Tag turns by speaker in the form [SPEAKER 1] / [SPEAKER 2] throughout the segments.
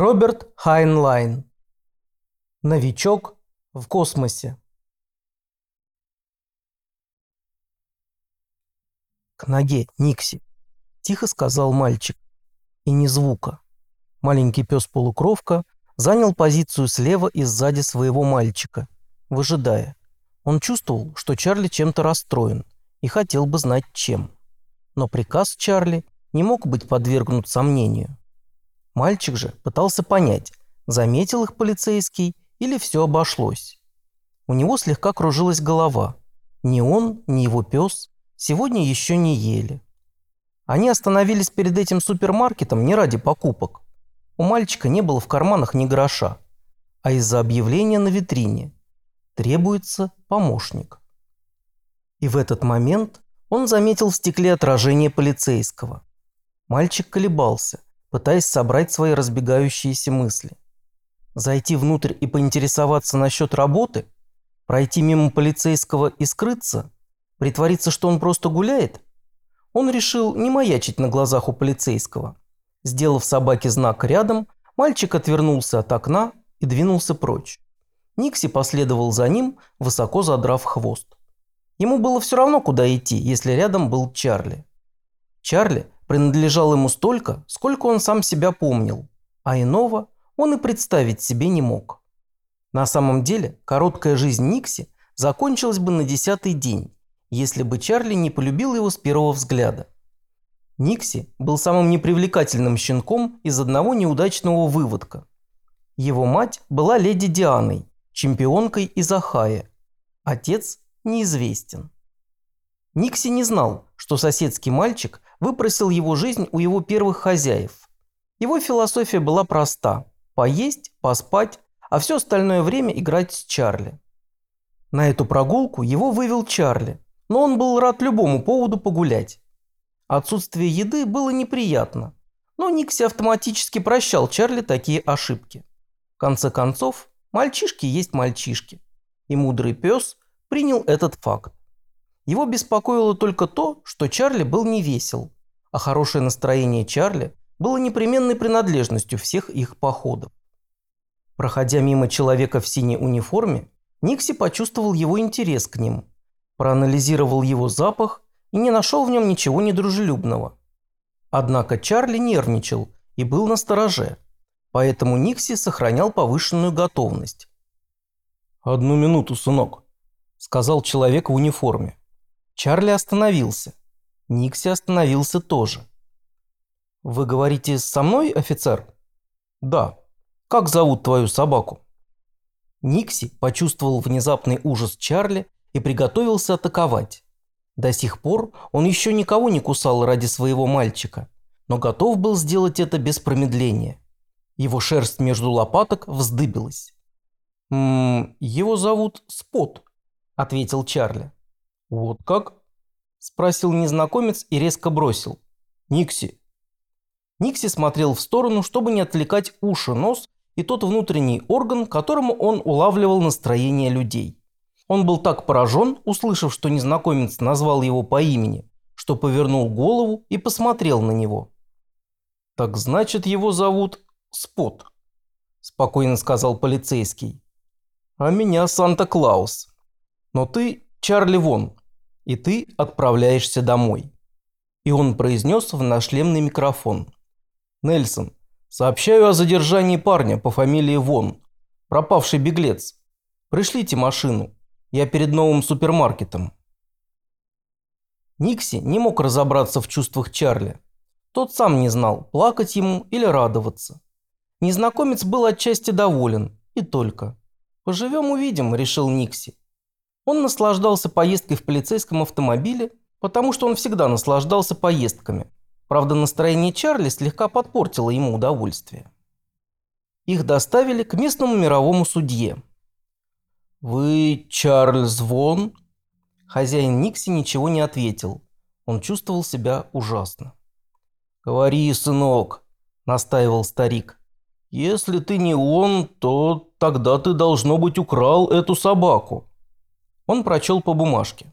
[SPEAKER 1] Роберт Хайнлайн. Новичок в космосе. К ноге, Никси, тихо сказал мальчик. И ни звука. Маленький пес-полукровка занял позицию слева и сзади своего мальчика, выжидая. Он чувствовал, что Чарли чем-то расстроен и хотел бы знать чем. Но приказ Чарли не мог быть подвергнут сомнению. Мальчик же пытался понять, заметил их полицейский или все обошлось. У него слегка кружилась голова. Ни он, ни его пес сегодня еще не ели. Они остановились перед этим супермаркетом не ради покупок. У мальчика не было в карманах ни гроша, а из-за объявления на витрине. Требуется помощник. И в этот момент он заметил в стекле отражение полицейского. Мальчик колебался, пытаясь собрать свои разбегающиеся мысли. Зайти внутрь и поинтересоваться насчет работы? Пройти мимо полицейского и скрыться? Притвориться, что он просто гуляет? Он решил не маячить на глазах у полицейского. Сделав собаке знак рядом, мальчик отвернулся от окна и двинулся прочь. Никси последовал за ним, высоко задрав хвост. Ему было все равно, куда идти, если рядом был Чарли. Чарли принадлежал ему столько, сколько он сам себя помнил, а иного он и представить себе не мог. На самом деле, короткая жизнь Никси закончилась бы на десятый день, если бы Чарли не полюбил его с первого взгляда. Никси был самым непривлекательным щенком из одного неудачного выводка. Его мать была леди Дианой, чемпионкой из Ахая. Отец неизвестен. Никси не знал, что соседский мальчик выпросил его жизнь у его первых хозяев. Его философия была проста – поесть, поспать, а все остальное время играть с Чарли. На эту прогулку его вывел Чарли, но он был рад любому поводу погулять. Отсутствие еды было неприятно, но Никси автоматически прощал Чарли такие ошибки. В конце концов, мальчишки есть мальчишки, и мудрый пес принял этот факт. Его беспокоило только то, что Чарли был не весел, а хорошее настроение Чарли было непременной принадлежностью всех их походов. Проходя мимо человека в синей униформе, Никси почувствовал его интерес к ним, проанализировал его запах и не нашел в нем ничего недружелюбного. Однако Чарли нервничал и был на стороже, поэтому Никси сохранял повышенную готовность.
[SPEAKER 2] «Одну минуту, сынок», – сказал человек в униформе.
[SPEAKER 1] Чарли остановился. Никси остановился тоже. «Вы говорите со мной, офицер?»
[SPEAKER 2] «Да. Как зовут твою собаку?»
[SPEAKER 1] Никси почувствовал внезапный ужас Чарли и приготовился атаковать. До сих пор он еще никого не кусал ради своего мальчика, но готов был сделать это без промедления. Его шерсть между лопаток вздыбилась.
[SPEAKER 2] «М -м, «Его зовут Спот», – ответил Чарли.
[SPEAKER 1] «Вот как?» – спросил незнакомец и резко бросил.
[SPEAKER 2] «Никси».
[SPEAKER 1] Никси смотрел в сторону, чтобы не отвлекать уши, нос и тот внутренний орган, которому он улавливал настроение людей. Он был так поражен, услышав, что незнакомец назвал его по имени, что повернул голову и посмотрел на него.
[SPEAKER 2] «Так значит, его зовут Спот», – спокойно сказал полицейский. «А меня Санта-Клаус. Но ты Чарли Вон, и ты отправляешься домой». И он произнес в нашлемный микрофон. «Нельсон, сообщаю о задержании парня по фамилии Вон, пропавший беглец. Пришлите машину, я перед новым супермаркетом».
[SPEAKER 1] Никси не мог разобраться в чувствах Чарли. Тот сам не знал, плакать ему или радоваться. Незнакомец был отчасти доволен, и только. «Поживем увидим», – решил Никси. Он наслаждался поездкой в полицейском автомобиле, потому что он всегда наслаждался поездками. Правда, настроение Чарли слегка подпортило ему удовольствие. Их доставили к местному мировому судье.
[SPEAKER 2] «Вы Чарльз Вон?»
[SPEAKER 1] Хозяин Никси ничего не ответил. Он чувствовал себя ужасно.
[SPEAKER 2] «Говори, сынок», – настаивал старик. «Если ты не он, то тогда ты, должно быть, украл эту собаку».
[SPEAKER 1] Он прочел по бумажке.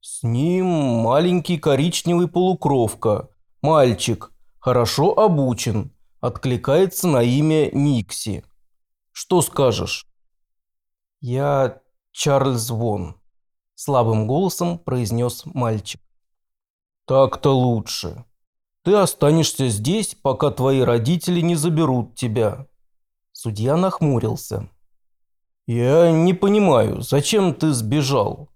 [SPEAKER 2] «С ним маленький коричневый полукровка. Мальчик. Хорошо обучен. откликается на имя Никси. Что скажешь?»
[SPEAKER 1] «Я Чарльз Вон», – слабым голосом произнес мальчик.
[SPEAKER 2] «Так-то лучше. Ты останешься здесь, пока твои родители не заберут тебя».
[SPEAKER 1] Судья нахмурился.
[SPEAKER 2] «Я не понимаю, зачем ты сбежал?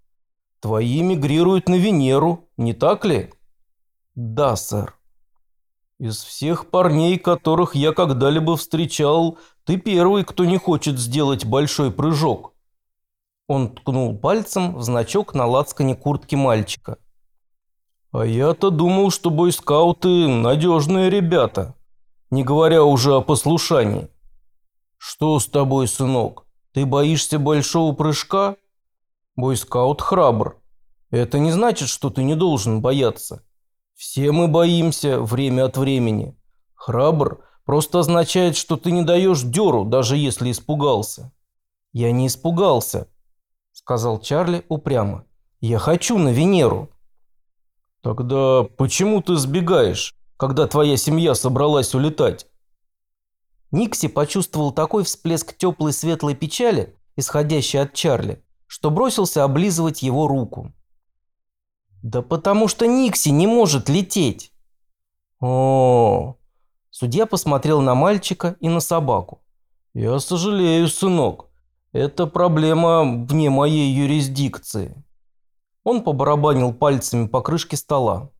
[SPEAKER 2] Твои мигрируют на Венеру, не так ли?»
[SPEAKER 1] «Да, сэр».
[SPEAKER 2] «Из всех парней, которых я когда-либо встречал, ты первый, кто не хочет сделать большой прыжок».
[SPEAKER 1] Он ткнул пальцем в значок на лацкане куртки мальчика.
[SPEAKER 2] «А я-то думал, что бойскауты – надежные ребята, не говоря уже о послушании. Что с тобой, сынок?» Ты боишься большого прыжка? Бойскаут храбр. Это не значит, что ты не должен бояться. Все мы боимся время от времени. Храбр просто означает, что ты не даешь дёру, даже если испугался.
[SPEAKER 1] Я не испугался, сказал Чарли упрямо. Я хочу на Венеру.
[SPEAKER 2] Тогда почему ты сбегаешь, когда твоя семья собралась улетать?
[SPEAKER 1] Никси почувствовал такой всплеск теплой светлой печали, исходящей от Чарли, что бросился облизывать его руку. «Да потому что Никси не может лететь!»
[SPEAKER 2] О,
[SPEAKER 1] Судья посмотрел на мальчика и на собаку.
[SPEAKER 2] «Я сожалею, сынок. Это проблема вне моей юрисдикции».
[SPEAKER 1] Он побарабанил пальцами по крышке стола.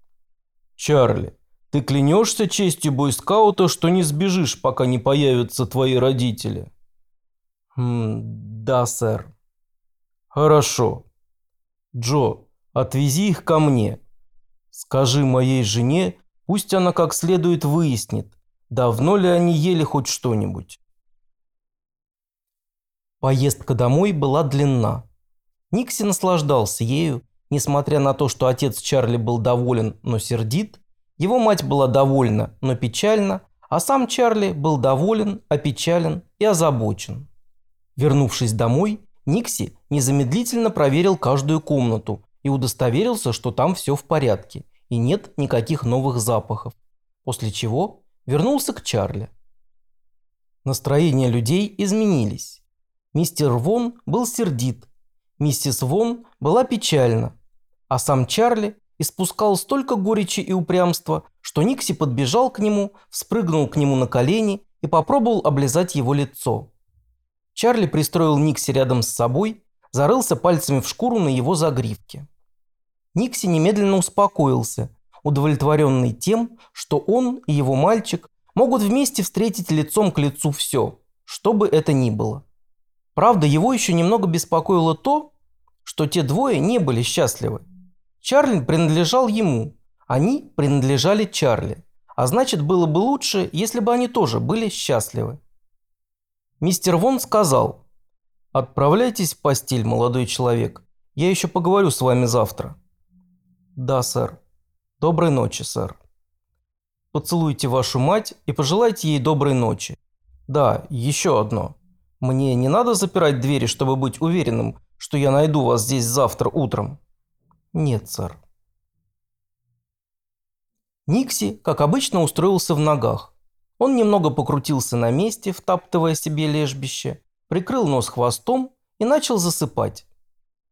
[SPEAKER 2] «Чарли, ты клянешься честью бойскаута, что не сбежишь, пока не появятся твои родители?
[SPEAKER 1] Хм, да, сэр.
[SPEAKER 2] Хорошо. Джо, отвези их ко мне. Скажи моей жене, пусть она как следует выяснит, давно ли они ели хоть что-нибудь.
[SPEAKER 1] Поездка домой была длинна. Никси наслаждался ею, несмотря на то, что отец Чарли был доволен, но сердит, его мать была довольна, но печальна, а сам Чарли был доволен, опечален и озабочен. Вернувшись домой, Никси незамедлительно проверил каждую комнату и удостоверился, что там все в порядке и нет никаких новых запахов, после чего вернулся к Чарли. Настроения людей изменились. Мистер Вон был сердит, миссис Вон была печальна, а сам Чарли испускал столько горечи и упрямства, что Никси подбежал к нему, спрыгнул к нему на колени и попробовал облизать его лицо. Чарли пристроил Никси рядом с собой, зарылся пальцами в шкуру на его загривке. Никси немедленно успокоился, удовлетворенный тем, что он и его мальчик могут вместе встретить лицом к лицу все, что бы это ни было. Правда, его еще немного беспокоило то, что те двое не были счастливы. Чарли принадлежал ему, они принадлежали Чарли. А значит, было бы лучше, если бы они тоже были счастливы. Мистер Вон сказал, «Отправляйтесь в постель, молодой человек. Я еще поговорю с вами завтра». «Да, сэр. Доброй ночи, сэр». «Поцелуйте вашу мать и пожелайте ей доброй ночи». «Да, еще одно. Мне не надо запирать двери, чтобы быть уверенным, что я найду вас здесь завтра утром». «Нет, сэр». Никси, как обычно, устроился в ногах. Он немного покрутился на месте, втаптывая себе лежбище, прикрыл нос хвостом и начал засыпать.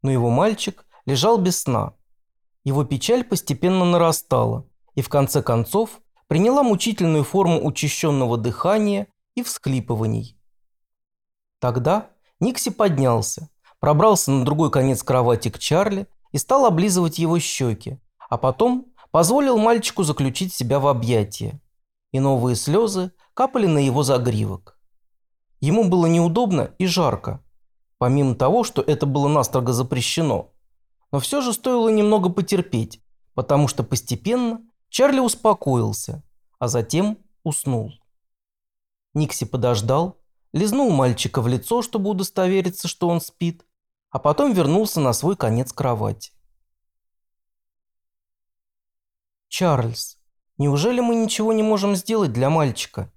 [SPEAKER 1] Но его мальчик лежал без сна. Его печаль постепенно нарастала и в конце концов приняла мучительную форму учащенного дыхания и всхлипываний. Тогда Никси поднялся, пробрался на другой конец кровати к Чарли и стал облизывать его щеки, а потом позволил мальчику заключить себя в объятия. И новые слезы капали на его загривок. Ему было неудобно и жарко, помимо того, что это было настрого запрещено. Но все же стоило немного потерпеть, потому что постепенно Чарли успокоился, а затем уснул. Никси подождал, лизнул мальчика в лицо, чтобы удостовериться, что он спит, а потом вернулся на свой конец кровати. «Чарльз, неужели мы ничего не можем сделать для мальчика?»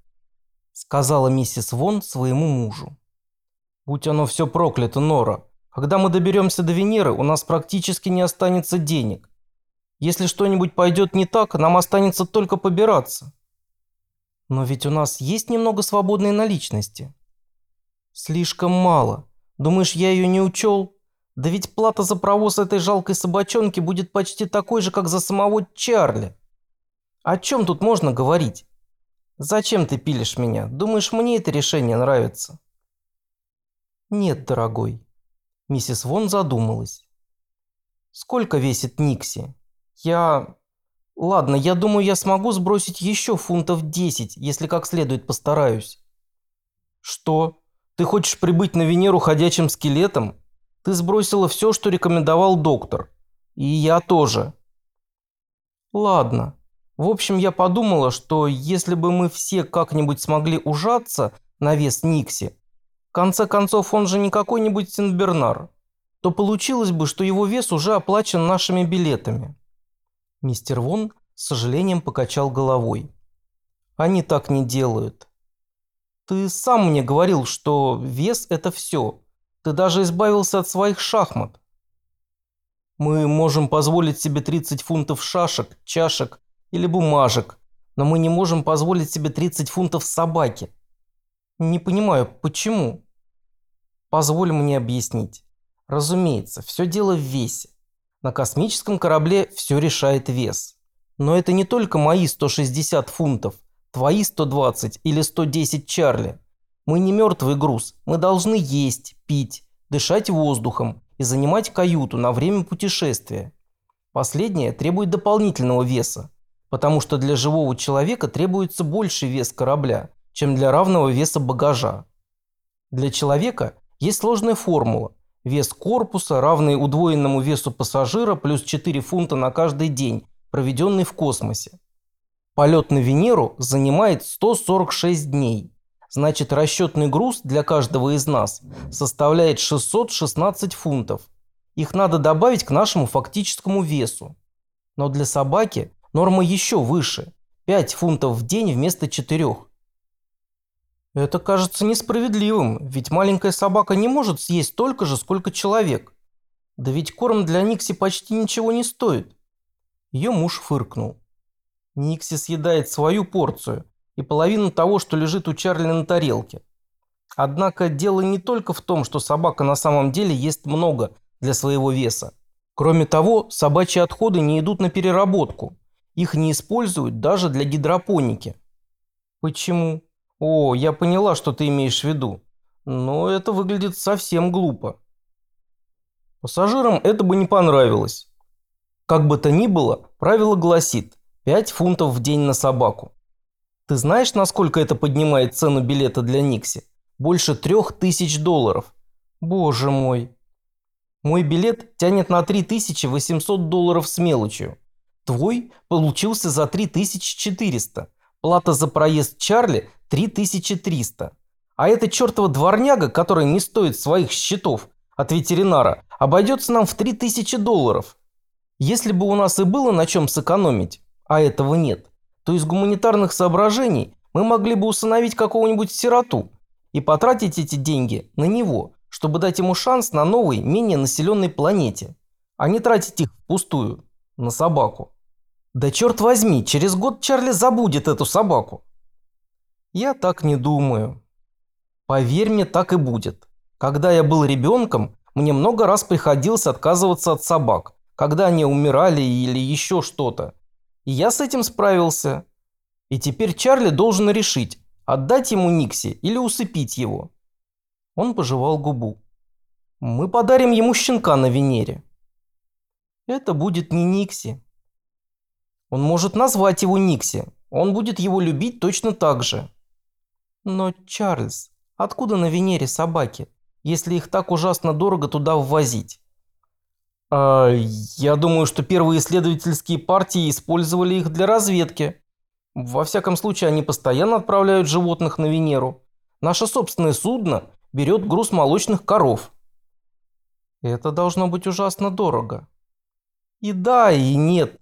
[SPEAKER 1] сказала миссис Вон своему мужу. «Будь оно все проклято, Нора. Когда мы доберемся до Венеры, у нас практически не останется денег. Если что-нибудь пойдет не так, нам останется только побираться». Но ведь у нас есть немного свободной наличности. Слишком мало. Думаешь, я ее не учел? Да ведь плата за провоз этой жалкой собачонки будет почти такой же, как за самого Чарли. О чем тут можно говорить? Зачем ты пилишь меня? Думаешь, мне это решение нравится? Нет, дорогой. Миссис Вон задумалась. Сколько весит Никси? Я... Ладно, я думаю, я смогу сбросить еще фунтов 10, если как следует постараюсь. Что? Ты хочешь прибыть на Венеру ходячим скелетом? Ты сбросила все, что рекомендовал доктор. И я тоже. Ладно. В общем, я подумала, что если бы мы все как-нибудь смогли ужаться на вес Никси, конце концов, он же не какой-нибудь Сенбернар, то получилось бы, что его вес уже оплачен нашими билетами. Мистер Вон с сожалением покачал головой. Они так не делают. Ты сам мне говорил, что вес – это все. Ты даже избавился от своих шахмат. Мы можем позволить себе 30 фунтов шашек, чашек или бумажек, но мы не можем позволить себе 30 фунтов собаки. Не понимаю, почему? Позволь мне объяснить. Разумеется, все дело в весе. На космическом корабле все решает вес. Но это не только мои 160 фунтов, твои 120 или 110 Чарли. Мы не мертвый груз, мы должны есть, пить, дышать воздухом и занимать каюту на время путешествия. Последнее требует дополнительного веса, потому что для живого человека требуется больший вес корабля, чем для равного веса багажа. Для человека есть сложная формула. Вес корпуса, равный удвоенному весу пассажира, плюс 4 фунта на каждый день, проведенный в космосе. Полет на Венеру занимает 146 дней. Значит, расчетный груз для каждого из нас составляет 616 фунтов. Их надо добавить к нашему фактическому весу. Но для собаки норма еще выше – 5 фунтов в день вместо 4. Это кажется несправедливым, ведь маленькая собака не может съесть столько же, сколько человек. Да ведь корм для Никси почти ничего не стоит. Ее муж фыркнул. Никси съедает свою порцию и половину того, что лежит у Чарли на тарелке. Однако дело не только в том, что собака на самом деле ест много для своего веса. Кроме того, собачьи отходы не идут на переработку. Их не используют даже для гидропоники. Почему? О, я поняла, что ты имеешь в виду. Но это выглядит совсем глупо. Пассажирам это бы не понравилось. Как бы то ни было, правило гласит 5 фунтов в день на собаку. Ты знаешь, насколько это поднимает цену билета для Никси? Больше трех тысяч долларов. Боже мой. Мой билет тянет на 3800 долларов с мелочью. Твой получился за 3400. Плата за проезд Чарли 3300. А эта чертова дворняга, которая не стоит своих счетов от ветеринара, обойдется нам в 3000 долларов. Если бы у нас и было на чем сэкономить, а этого нет, то из гуманитарных соображений мы могли бы усыновить какого-нибудь сироту и потратить эти деньги на него, чтобы дать ему шанс на новой, менее населенной планете, а не тратить их впустую на собаку. Да черт возьми, через год Чарли забудет эту собаку. Я так не думаю. Поверь мне, так и будет. Когда я был ребенком, мне много раз приходилось отказываться от собак, когда они умирали или еще что-то. Я с этим справился. И теперь Чарли должен решить, отдать ему Никси или усыпить его. Он пожевал губу. Мы подарим ему щенка на Венере. Это будет не Никси. Он может назвать его Никси. Он будет его любить точно так же. Но, Чарльз, откуда на Венере собаки, если их так ужасно дорого туда ввозить? А, я думаю, что первые исследовательские партии использовали их для разведки. Во всяком случае, они постоянно отправляют животных на Венеру. Наше собственное судно берет груз молочных коров. Это должно быть ужасно дорого. И да, и нет.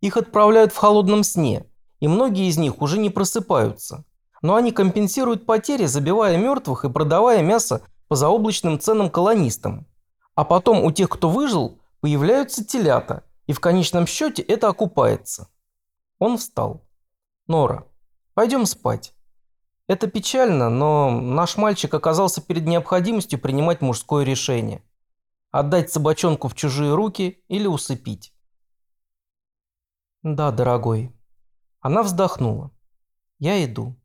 [SPEAKER 1] Их отправляют в холодном сне, и многие из них уже не просыпаются но они компенсируют потери, забивая мертвых и продавая мясо по заоблачным ценам колонистам. А потом у тех, кто выжил, появляются телята, и в конечном счете это окупается. Он встал. Нора,
[SPEAKER 2] Пойдем спать. Это печально, но наш мальчик оказался перед необходимостью принимать мужское решение. Отдать собачонку в чужие руки или усыпить.
[SPEAKER 1] Да, дорогой. Она вздохнула. Я иду.